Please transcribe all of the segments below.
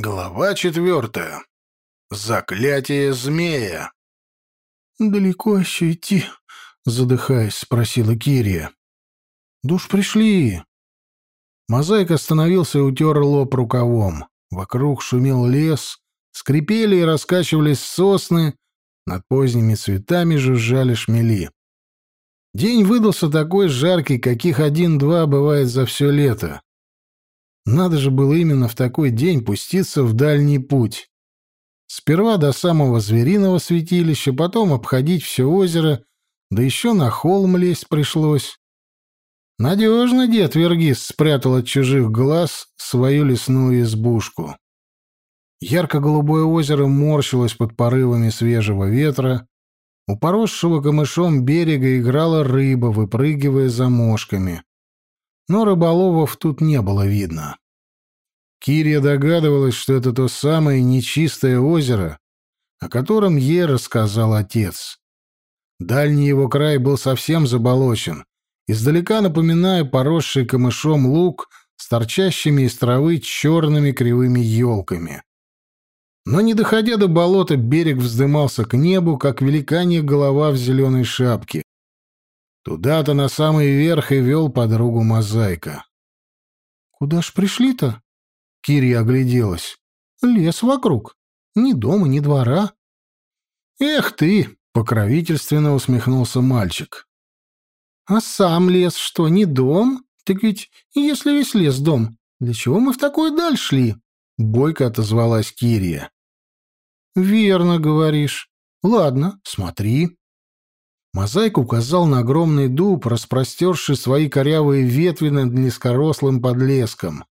Глава четвертая. Заклятие змея. «Далеко еще идти?» — задыхаясь, спросила Кирия. «Душ пришли». Мозаик остановился и утер лоб рукавом. Вокруг шумел лес, скрипели и раскачивались сосны, над поздними цветами жужжали шмели. День выдался такой жаркий, каких один-два бывает за все лето. Надо же было именно в такой день пуститься в дальний путь. Сперва до самого звериного святилища, потом обходить все озеро, да еще на холм лезть пришлось. Надежно дед Вергис спрятал от чужих глаз свою лесную избушку. Ярко-голубое озеро морщилось под порывами свежего ветра, у поросшего камышом берега играла рыба, выпрыгивая за мошками но рыболовов тут не было видно. Кирия догадывалась, что это то самое нечистое озеро, о котором ей рассказал отец. Дальний его край был совсем заболочен, издалека напоминая поросший камышом луг с торчащими из травы черными кривыми елками. Но не доходя до болота, берег вздымался к небу, как великанья голова в зеленой шапке, Туда-то на самый верх и вел подругу Мозаика. «Куда ж пришли-то?» Кирия огляделась. «Лес вокруг. Ни дома, ни двора». «Эх ты!» — покровительственно усмехнулся мальчик. «А сам лес что, не дом? Так ведь если весь лес дом, для чего мы в такую даль шли?» — бойко отозвалась Кирия. «Верно говоришь. Ладно, смотри». Мозаик указал на огромный дуб, распростерший свои корявые ветви над низкорослым подлеском.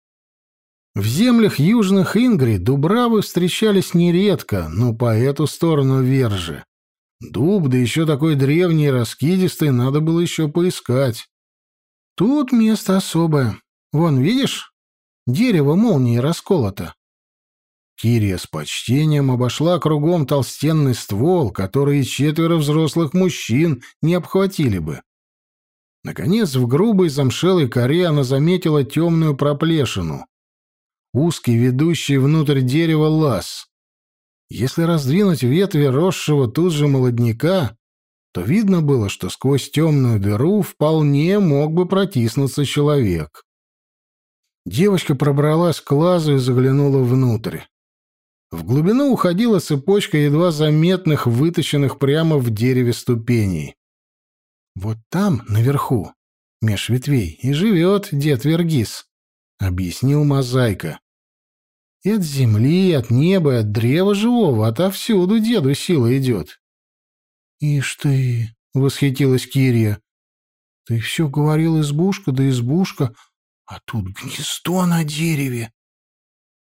В землях южных Ингри дубравы встречались нередко, но по эту сторону вержи. Дуб, да еще такой древний и раскидистый, надо было еще поискать. Тут место особое. Вон, видишь? Дерево молнии расколото. Кирия с почтением обошла кругом толстенный ствол, который четверо взрослых мужчин не обхватили бы. Наконец, в грубой замшелой коре она заметила темную проплешину. Узкий, ведущий внутрь дерева лаз. Если раздвинуть ветви росшего тут же молодняка, то видно было, что сквозь темную дыру вполне мог бы протиснуться человек. Девочка пробралась к лазу и заглянула внутрь. В глубину уходила цепочка едва заметных, выточенных прямо в дереве ступеней. «Вот там, наверху, меж ветвей, и живет дед Вергис», — объяснил Мозаика. «И от земли, от неба, от древа живого, отовсюду деду сила идет». «Ишь ты!» — восхитилась Кирия. «Ты все говорил избушка да избушка, а тут гнездо на дереве.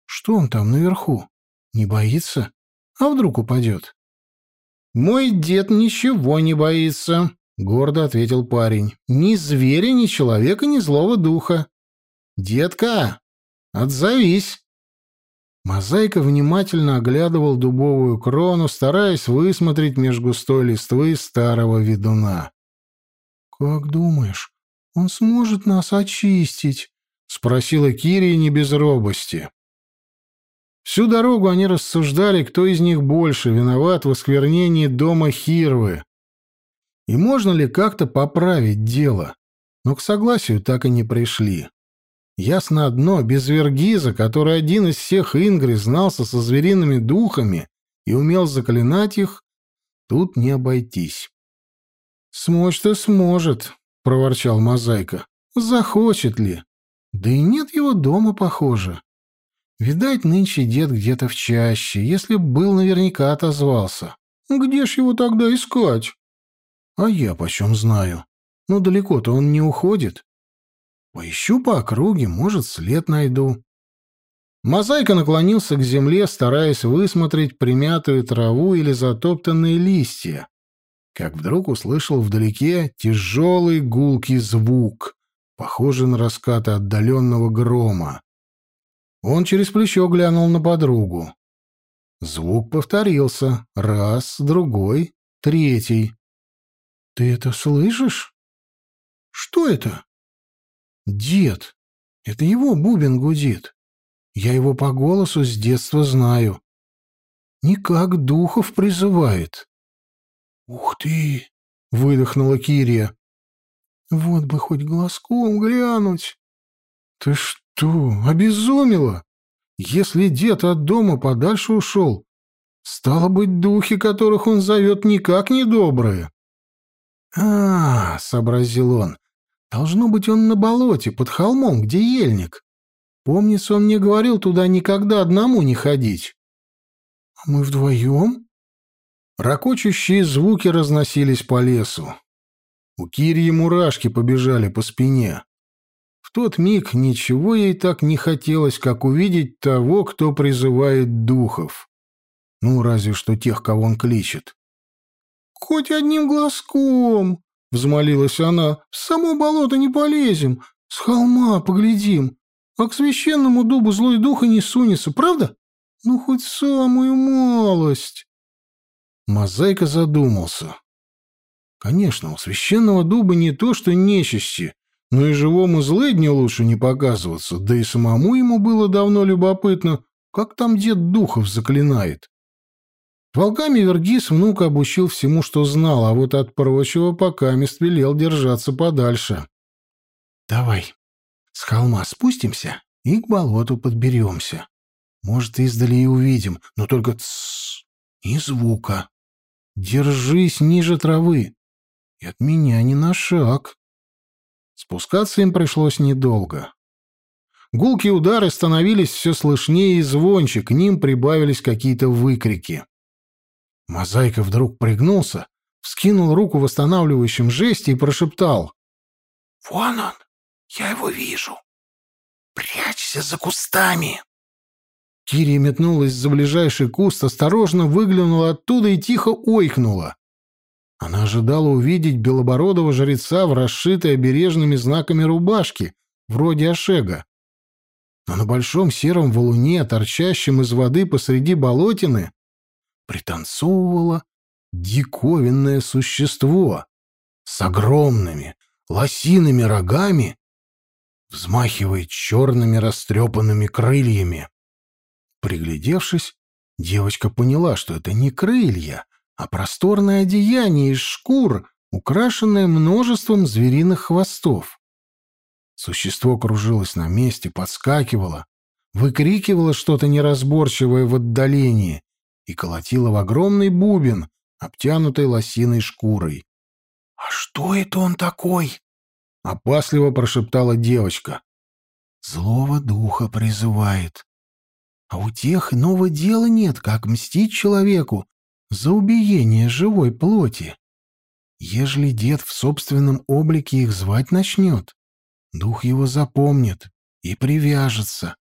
Что он там наверху?» Не боится? А вдруг упадет? «Мой дед ничего не боится», — гордо ответил парень. «Ни зверя, ни человека, ни злого духа. Детка, отзовись!» Мозаика внимательно оглядывал дубовую крону, стараясь высмотреть меж густой листвы старого ведуна. «Как думаешь, он сможет нас очистить?» — спросила Кирия не без робости. Всю дорогу они рассуждали, кто из них больше виноват в осквернении дома Хирвы. И можно ли как-то поправить дело? Но к согласию так и не пришли. Ясно одно, без Вергиза, который один из всех Ингри знался со звериными духами и умел заклинать их, тут не обойтись. «Смочь-то сможет», — проворчал Мозаика. «Захочет ли? Да и нет его дома, похоже. Видать, нынче дед где-то в чаще, если б был, наверняка отозвался. Где ж его тогда искать? А я почем знаю? Ну, далеко-то он не уходит. Поищу по округе, может, след найду. Мозаика наклонился к земле, стараясь высмотреть примятую траву или затоптанные листья, как вдруг услышал вдалеке тяжелый гулкий звук, похожий на раскаты отдаленного грома. Он через плечо глянул на подругу. Звук повторился. Раз, другой, третий. «Ты это слышишь?» «Что это?» «Дед. Это его бубен гудит. Я его по голосу с детства знаю. Никак духов призывает. «Ух ты!» — выдохнула Кирия. «Вот бы хоть глазком глянуть!» «Ты что, обезумела? Если дед от дома подальше ушел, стало быть, духи, которых он зовет, никак не добрые». «А, — сообразил он, — должно быть он на болоте, под холмом, где ельник. Помнится, он мне говорил туда никогда одному не ходить». «А мы вдвоем?» Рокочущие звуки разносились по лесу. У Кирьи мурашки побежали по спине. Тот миг ничего ей так не хотелось, как увидеть того, кто призывает духов. Ну, разве что тех, кого он кличет. «Хоть одним глазком!» — взмолилась она. «В само болото не полезем, с холма поглядим, а к священному дубу злой дух и не сунется, правда? Ну, хоть самую малость!» Мозаика задумался. Конечно, у священного дуба не то что нечисти, но и живому злыдню лучше не показываться, да и самому ему было давно любопытно, как там дед духов заклинает. Волками Вергис внука обучил всему, что знал, а вот от прочего пока мест велел держаться подальше. «Давай, с холма спустимся и к болоту подберемся. Может, издали и увидим, но только тссс, и звука. Держись ниже травы, и от меня не на шаг». Спускаться им пришлось недолго. Гулкие удары становились все слышнее и звонче, к ним прибавились какие-то выкрики. Мозаика вдруг пригнулся, вскинул руку в восстанавливающем жесте и прошептал. «Вон он! Я его вижу! Прячься за кустами!» Кири метнулась за ближайший куст, осторожно выглянула оттуда и тихо ойкнула. Она ожидала увидеть белобородого жреца в расшитой обережными знаками рубашке, вроде ошега. Но на большом сером валуне, торчащем из воды посреди болотины, пританцовывало диковинное существо с огромными лосиными рогами, взмахивает черными растрепанными крыльями. Приглядевшись, девочка поняла, что это не крылья, а просторное одеяние из шкур, украшенное множеством звериных хвостов. Существо кружилось на месте, подскакивало, выкрикивало что-то неразборчивое в отдалении и колотило в огромный бубен, обтянутый лосиной шкурой. «А что это он такой?» — опасливо прошептала девочка. «Злого духа призывает. А у тех иного дела нет, как мстить человеку за убиение живой плоти. Ежели дед в собственном облике их звать начнет, дух его запомнит и привяжется.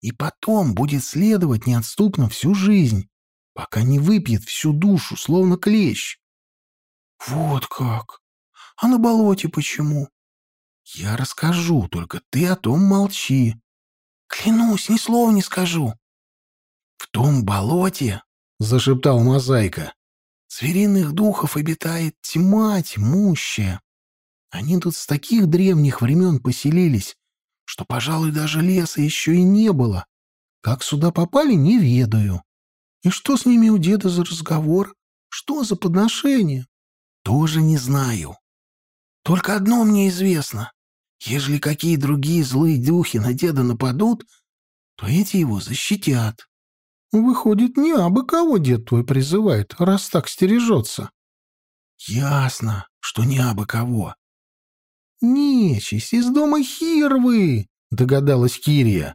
И потом будет следовать неотступно всю жизнь, пока не выпьет всю душу, словно клещ. Вот как! А на болоте почему? Я расскажу, только ты о том молчи. Клянусь, ни слова не скажу. В том болоте — зашептал Мозаика. «Звериных духов обитает тьма тьмущая. Они тут с таких древних времен поселились, что, пожалуй, даже леса еще и не было. Как сюда попали, не ведаю. И что с ними у деда за разговор? Что за подношение? Тоже не знаю. Только одно мне известно. Ежели какие другие злые духи на деда нападут, то эти его защитят. Выходит, не абы кого дед твой призывает, раз так стережется. Ясно, что не абы кого. Нечисть из дома Хирвы, догадалась Кирия.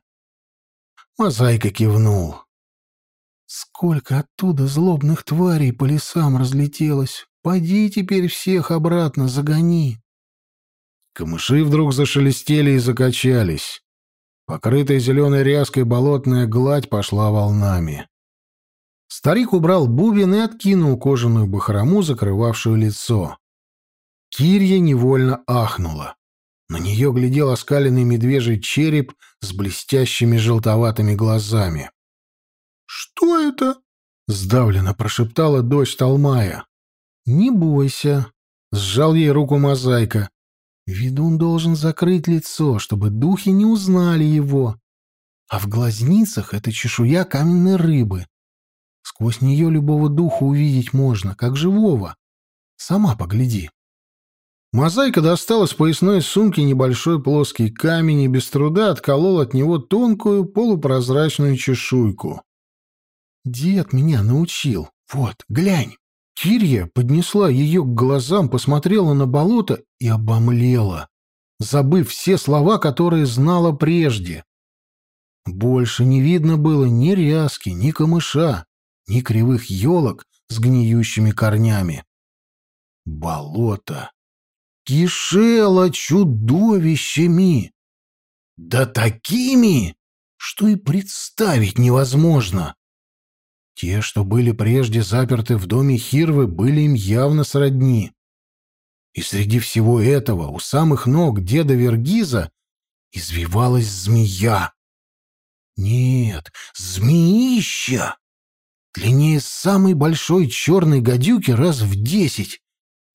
Мозаика кивнул. Сколько оттуда злобных тварей по лесам разлетелось. Поди теперь всех обратно загони. Камыши вдруг зашелестели и закачались. Покрытая зеленой ряской болотная гладь пошла волнами. Старик убрал бубен и откинул кожаную бахрому, закрывавшую лицо. Кирья невольно ахнула. На нее глядел оскаленный медвежий череп с блестящими желтоватыми глазами. «Что это?» — сдавленно прошептала дочь Талмая. «Не бойся», — сжал ей руку мозаика. Ведун должен закрыть лицо, чтобы духи не узнали его. а в глазницах это чешуя каменной рыбы. Сквозь нее любого духа увидеть можно, как живого. Сама погляди. Мозаика достала с поясной сумки небольшой плоский камень и без труда отколол от него тонкую полупрозрачную чешуйку. Дед меня научил. Вот, глянь. Кирья поднесла ее к глазам, посмотрела на болото и обомлела, забыв все слова, которые знала прежде. Больше не видно было ни ряски, ни камыша, ни кривых елок с гниющими корнями. Болото кишело чудовищами. Да такими, что и представить невозможно. Те, что были прежде заперты в доме Хирвы, были им явно сродни. И среди всего этого у самых ног деда Вергиза извивалась змея. Нет, змеища! Длиннее самой большой черной гадюки раз в десять.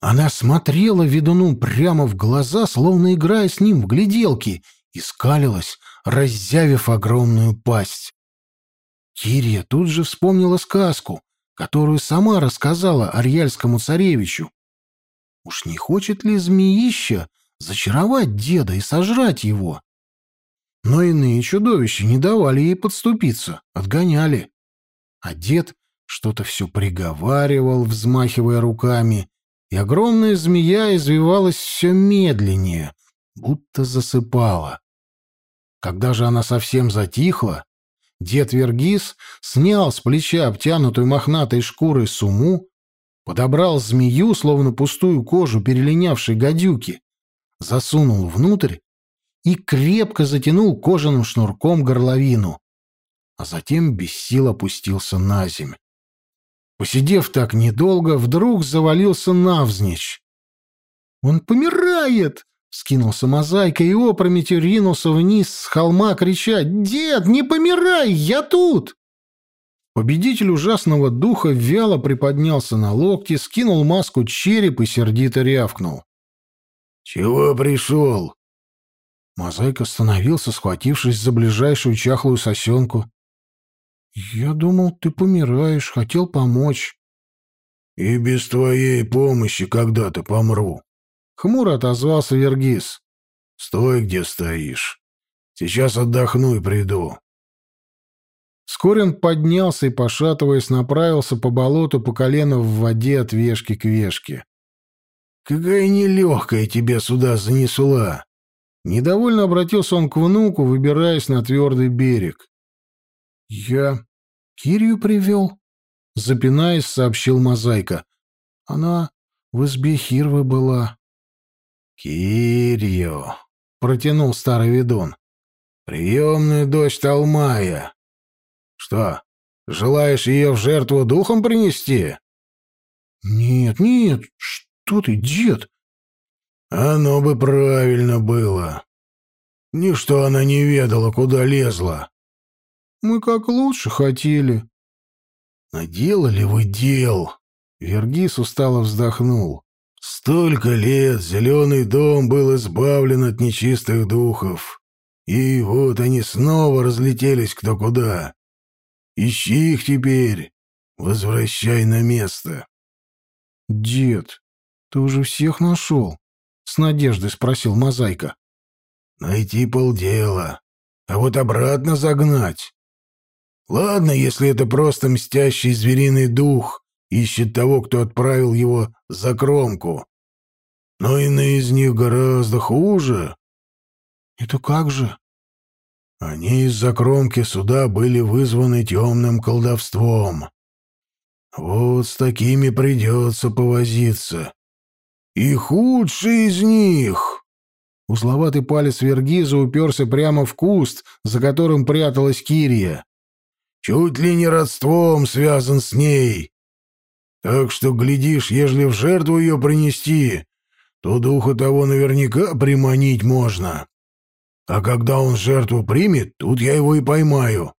Она смотрела ведуну прямо в глаза, словно играя с ним в гляделки, и скалилась, раззявив огромную пасть. Кирия тут же вспомнила сказку, которую сама рассказала Арьяльскому царевичу. Уж не хочет ли змеища зачаровать деда и сожрать его? Но иные чудовища не давали ей подступиться, отгоняли. А дед что-то все приговаривал, взмахивая руками, и огромная змея извивалась все медленнее, будто засыпала. Когда же она совсем затихла, Дед Вергис снял с плеча обтянутую мохнатой шкурой суму, подобрал змею, словно пустую кожу перелинявшей гадюки, засунул внутрь и крепко затянул кожаным шнурком горловину, а затем без сил опустился на земь. Посидев так недолго, вдруг завалился навзничь. «Он помирает!» Скинулся мозаика и опрометью ринулся вниз с холма, крича «Дед, не помирай, я тут!» Победитель ужасного духа вяло приподнялся на локти, скинул маску череп и сердито рявкнул. «Чего пришел?» Мозаик остановился, схватившись за ближайшую чахлую сосенку. «Я думал, ты помираешь, хотел помочь». «И без твоей помощи когда-то помру», Хмуро отозвался Вергис. «Стой, где стоишь. Сейчас отдохну и приду». Вскоре он поднялся и, пошатываясь, направился по болоту по колено в воде от вешки к вешке. «Какая нелегкая тебя сюда занесла!» Недовольно обратился он к внуку, выбираясь на твердый берег. «Я Кирию привел?» Запинаясь, сообщил Мозаика. «Она в избе Хирвы была». «Кирью!» — протянул старый ведун. «Приемную дочь Талмая. Что, желаешь ее в жертву духом принести?» «Нет, нет, что ты, дед?» «Оно бы правильно было. Ничто она не ведала, куда лезла». «Мы как лучше хотели». «Наделали вы дел?» Вергис устало вздохнул. Столько лет зеленый дом был избавлен от нечистых духов. И вот они снова разлетелись кто куда. Ищи их теперь, возвращай на место. — Дед, ты уже всех нашел? — с надеждой спросил Мозаика. — Найти полдела, а вот обратно загнать. Ладно, если это просто мстящий звериный дух, ищет того, кто отправил его за кромку. Но иные из них гораздо хуже. Это как же? Они из-за кромки суда были вызваны темным колдовством. Вот с такими придется повозиться. И худший из них... Узловатый палец Вергиза уперся прямо в куст, за которым пряталась Кирия. Чуть ли не родством связан с ней. Так что, глядишь, ежели в жертву ее принести, то духа того наверняка приманить можно. А когда он жертву примет, тут я его и поймаю.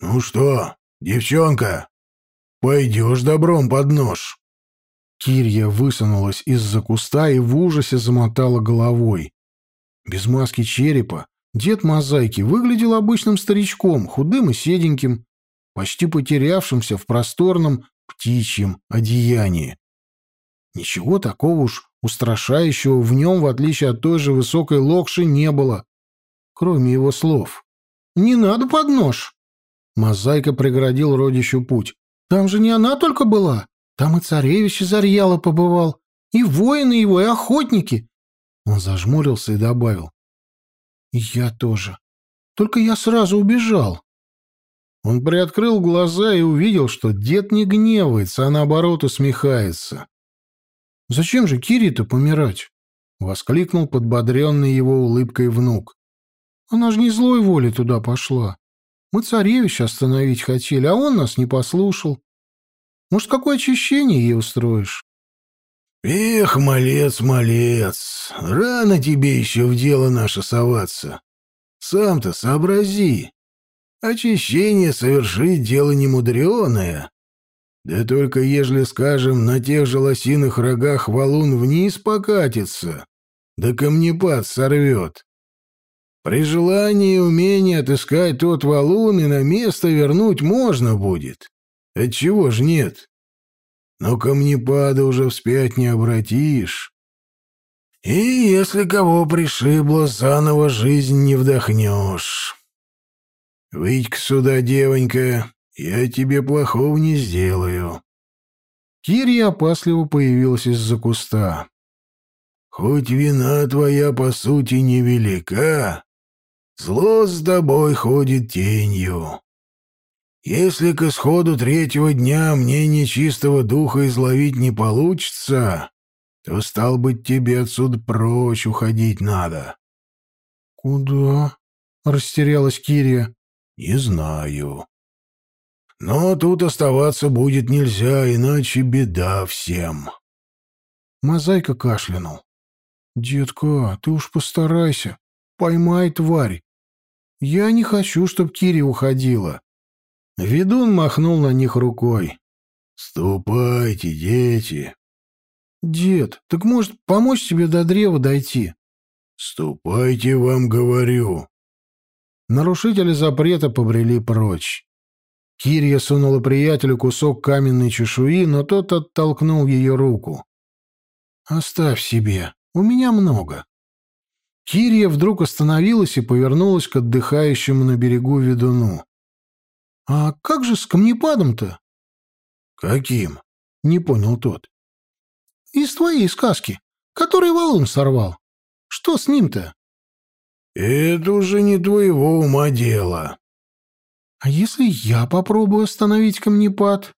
Ну что, девчонка, пойдешь добром под нож?» Кирья высунулась из-за куста и в ужасе замотала головой. Без маски черепа, Дед Мозаики выглядел обычным старичком, худым и седеньким, почти потерявшимся в просторном птичьем одеянии. Ничего такого уж устрашающего в нем, в отличие от той же высокой локши, не было, кроме его слов. «Не надо под нож!» Мозаика преградил родищу путь. «Там же не она только была. Там и царевич из Арьяла побывал, и воины его, и охотники. Он зажмурился и добавил. «Я тоже. Только я сразу убежал». Он приоткрыл глаза и увидел, что дед не гневается, а наоборот усмехается. «Зачем же Кире-то помирать?» — воскликнул подбодренный его улыбкой внук. «Она же не злой воли туда пошла. Мы царевича остановить хотели, а он нас не послушал. Может, какое очищение ей устроишь?» «Эх, малец, малец, рано тебе еще в дело наше соваться. Сам-то сообрази. Очищение совершить дело немудреное. Да только ежели, скажем, на тех же лосиных рогах валун вниз покатится, да камнепад сорвет. При желании и умении отыскать тот валун и на место вернуть можно будет. Отчего ж нет?» но камнепада уже вспять не обратишь. И если кого пришибло, заново жизнь не вдохнешь. Выйдь-ка сюда, девонька, я тебе плохого не сделаю. Кирья опасливо появилась из-за куста. Хоть вина твоя, по сути, невелика, зло с тобой ходит тенью. Если к исходу третьего дня мне нечистого духа изловить не получится, то, стал быть, тебе отсюда прочь уходить надо. — Куда? — растерялась Кирия. — Не знаю. Но тут оставаться будет нельзя, иначе беда всем. Мозаика кашлянул. — Детка, ты уж постарайся. Поймай тварь. Я не хочу, чтоб Кирия уходила. Ведун махнул на них рукой. «Ступайте, дети!» «Дед, так может помочь тебе до древа дойти?» «Ступайте, вам говорю!» Нарушители запрета побрели прочь. Кирья сунула приятелю кусок каменной чешуи, но тот оттолкнул ее руку. «Оставь себе, у меня много». Кирья вдруг остановилась и повернулась к отдыхающему на берегу ведуну. «А как же с камнепадом-то?» «Каким?» — не понял тот. «Из твоей сказки, который валун сорвал. Что с ним-то?» «Это уже не твоего ума дело». «А если я попробую остановить камнепад?»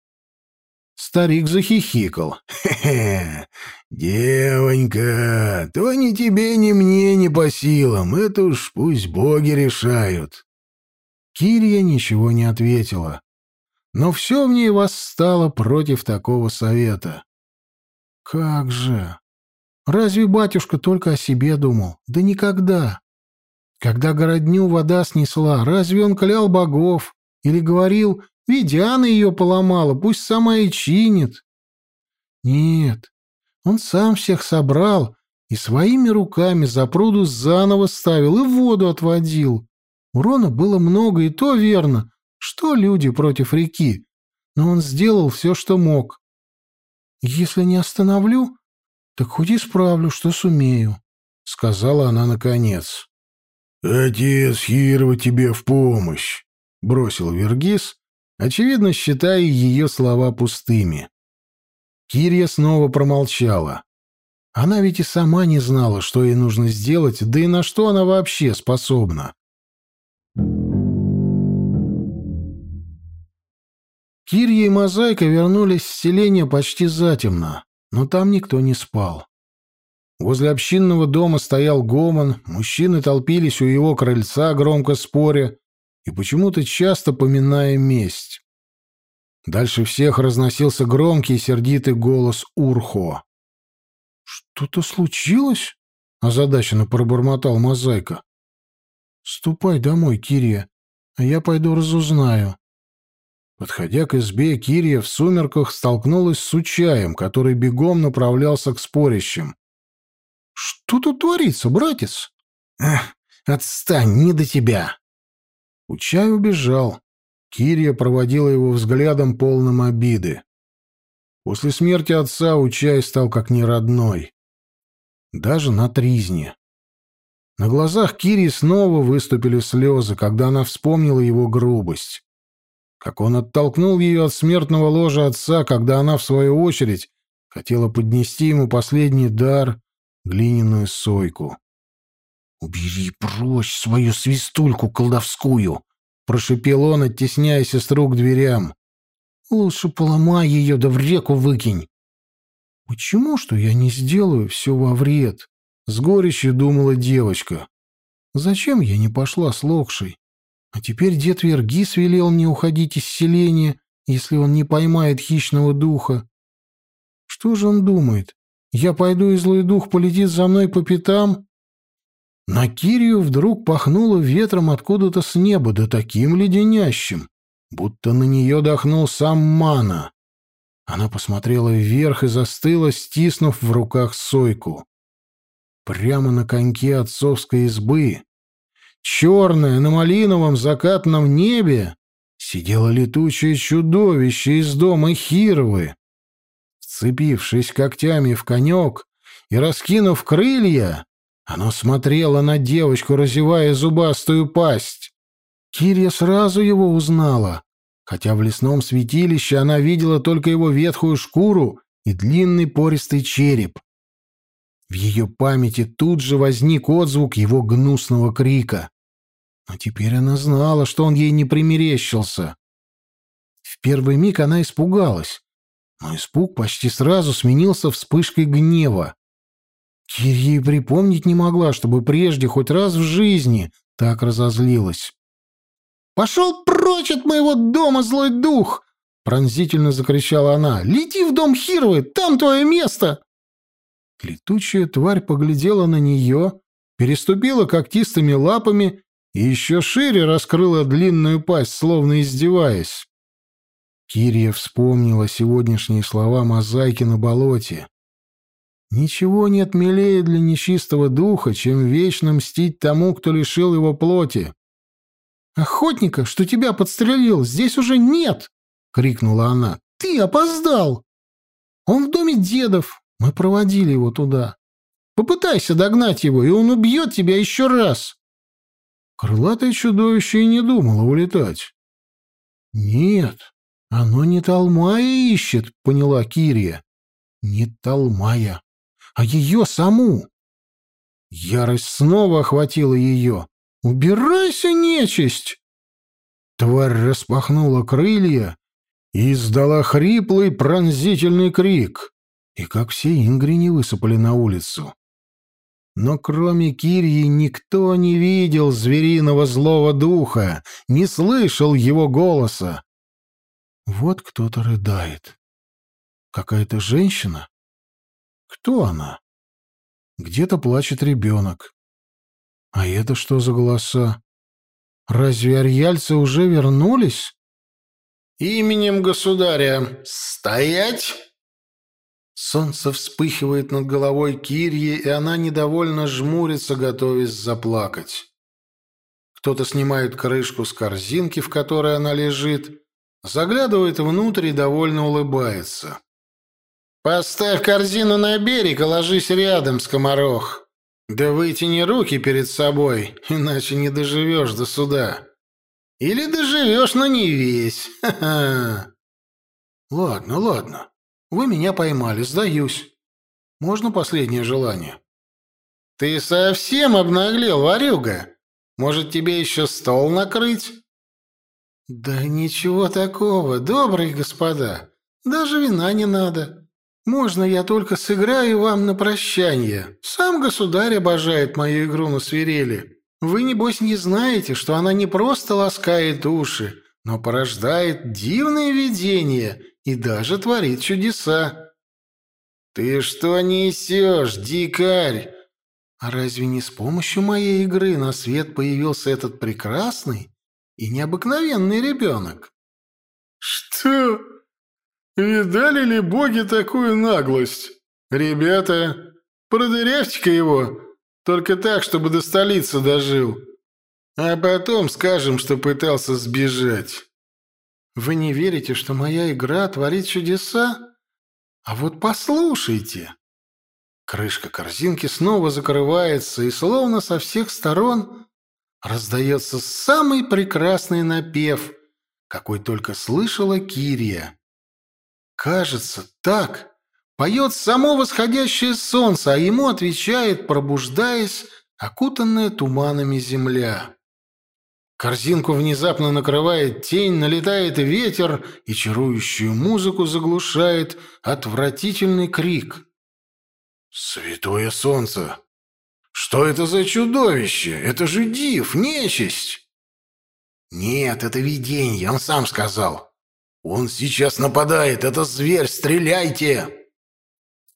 Старик захихикал. «Хе-хе, девонька, то ни тебе, ни мне не по силам, это уж пусть боги решают». Кирия ничего не ответила. Но все в ней восстало против такого совета. Как же! Разве батюшка только о себе думал? Да никогда. Когда городню вода снесла, разве он клял богов? Или говорил, Видяна ее поломала, пусть сама и чинит? Нет, он сам всех собрал и своими руками за пруду заново ставил и воду отводил. Урона было много, и то верно, что люди против реки, но он сделал все, что мог. «Если не остановлю, так хоть исправлю, что сумею», — сказала она наконец. «Отец Хирова тебе в помощь», — бросил Вергис, очевидно, считая ее слова пустыми. Кирья снова промолчала. Она ведь и сама не знала, что ей нужно сделать, да и на что она вообще способна. Кирья и Мозаика вернулись в селение почти затемно, но там никто не спал. Возле общинного дома стоял гомон, мужчины толпились у его крыльца, громко споря, и почему-то часто поминая месть. Дальше всех разносился громкий и сердитый голос Урхо. «Что-то случилось?» — озадаченно пробормотал Мозаика. «Ступай домой, Кирия, а я пойду разузнаю». Подходя к избе, Кирия в сумерках столкнулась с Учаем, который бегом направлялся к спорящим. «Что тут творится, братец?» «Эх, Отстань, не до тебя!» Учай убежал. Кирия проводила его взглядом полным обиды. После смерти отца Учай стал как неродной. Даже на тризне. На глазах Кири снова выступили слезы, когда она вспомнила его грубость. Как он оттолкнул ее от смертного ложа отца, когда она, в свою очередь, хотела поднести ему последний дар — глиняную сойку. «Убери прочь свою свистульку колдовскую!» — прошипел он, оттесняя сестру к дверям. «Лучше поломай ее, да в реку выкинь!» «Почему, что я не сделаю все во вред?» — с горечью думала девочка. «Зачем я не пошла с Локшей? А теперь дед Вергис велел мне уходить из селения, если он не поймает хищного духа. Что же он думает? Я пойду, и злой дух полетит за мной по пятам?» На Кирию вдруг пахнуло ветром откуда-то с неба, да таким леденящим, будто на нее дохнул сам Мана. Она посмотрела вверх и застыла, стиснув в руках сойку. Прямо на коньке отцовской избы, черное на малиновом закатном небе, сидело летучее чудовище из дома Хировы. Вцепившись когтями в конек и раскинув крылья, оно смотрело на девочку, разевая зубастую пасть. Кирия сразу его узнала, хотя в лесном святилище она видела только его ветхую шкуру и длинный пористый череп. В ее памяти тут же возник отзвук его гнусного крика. Но теперь она знала, что он ей не примерещился. В первый миг она испугалась, но испуг почти сразу сменился вспышкой гнева. Кирья припомнить не могла, чтобы прежде хоть раз в жизни так разозлилась. «Пошел прочь от моего дома, злой дух!» — пронзительно закричала она. «Лети в дом Хировы, там твое место!» Летучая тварь поглядела на нее, переступила когтистыми лапами и еще шире раскрыла длинную пасть, словно издеваясь. Кирия вспомнила сегодняшние слова мозаики на болоте. Ничего нет милее для нечистого духа, чем вечно мстить тому, кто лишил его плоти. «Охотника, что тебя подстрелил, здесь уже нет!» — крикнула она. «Ты опоздал! Он в доме дедов, мы проводили его туда. Попытайся догнать его, и он убьет тебя еще раз!» Крылатое чудовище и не думало улетать. «Нет, оно не Талмая ищет», — поняла Кирия. «Не Талмая, а ее саму. Ярость снова охватила ее. «Убирайся, нечисть!» Тварь распахнула крылья и издала хриплый пронзительный крик, и как все ингри не высыпали на улицу. Но кроме Кирьи никто не видел звериного злого духа, не слышал его голоса. Вот кто-то рыдает. Какая-то женщина? Кто она? Где-то плачет ребенок. А это что за голоса? Разве арьяльцы уже вернулись? Именем государя стоять! Солнце вспыхивает над головой Кирьи, и она недовольно жмурится, готовясь заплакать. Кто-то снимает крышку с корзинки, в которой она лежит, заглядывает внутрь и довольно улыбается. «Поставь корзину на берег и ложись рядом, скоморох. Да вытяни руки перед собой, иначе не доживешь до суда. Или доживешь, но не весь. Ха-ха!» «Ладно, ладно. Вы меня поймали, сдаюсь. Можно последнее желание?» «Ты совсем обнаглел, ворюга? Может, тебе еще стол накрыть?» «Да ничего такого, добрые господа. Даже вина не надо. Можно я только сыграю вам на прощание? Сам государь обожает мою игру на свирели. Вы, небось, не знаете, что она не просто ласкает уши, но порождает дивные видения и даже творит чудеса. Ты что несешь, дикарь? А разве не с помощью моей игры на свет появился этот прекрасный и необыкновенный ребенок? Что? Видали ли боги такую наглость? Ребята, продырявьте-ка его, Только так, чтобы до столицы дожил. А потом скажем, что пытался сбежать. Вы не верите, что моя игра творит чудеса? А вот послушайте. Крышка корзинки снова закрывается, и словно со всех сторон раздается самый прекрасный напев, какой только слышала Кирия. Кажется, так поет само восходящее солнце, а ему отвечает, пробуждаясь, окутанная туманами земля. Корзинку внезапно накрывает тень, налетает ветер, и чарующую музыку заглушает отвратительный крик. «Святое солнце! Что это за чудовище? Это же див, нечисть!» «Нет, это видение, он сам сказал. Он сейчас нападает, это зверь, стреляйте!»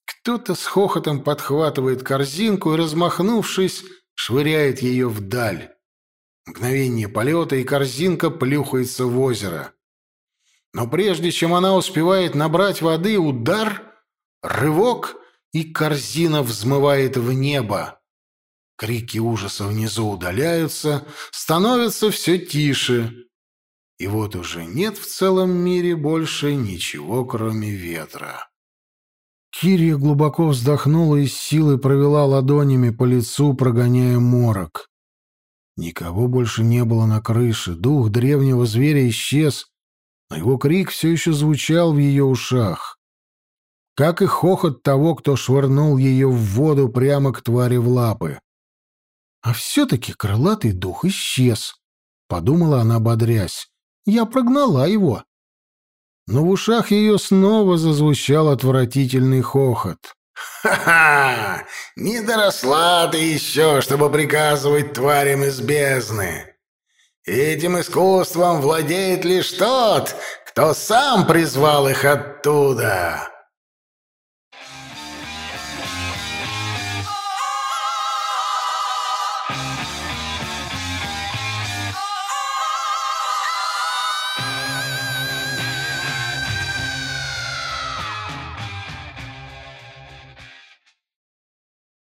Кто-то с хохотом подхватывает корзинку и, размахнувшись, швыряет ее вдаль. Мгновение полета, и корзинка плюхается в озеро. Но прежде чем она успевает набрать воды, удар, рывок, и корзина взмывает в небо. Крики ужаса внизу удаляются, становятся все тише. И вот уже нет в целом мире больше ничего, кроме ветра. Кирия глубоко вздохнула и с силой провела ладонями по лицу, прогоняя морок. Никого больше не было на крыше, дух древнего зверя исчез, но его крик все еще звучал в ее ушах. Как и хохот того, кто швырнул ее в воду прямо к твари в лапы. А все-таки крылатый дух исчез, — подумала она, бодрясь. Я прогнала его. Но в ушах ее снова зазвучал отвратительный хохот. «Ха-ха! Не доросла ты еще, чтобы приказывать тварям из бездны. Этим искусством владеет лишь тот, кто сам призвал их оттуда.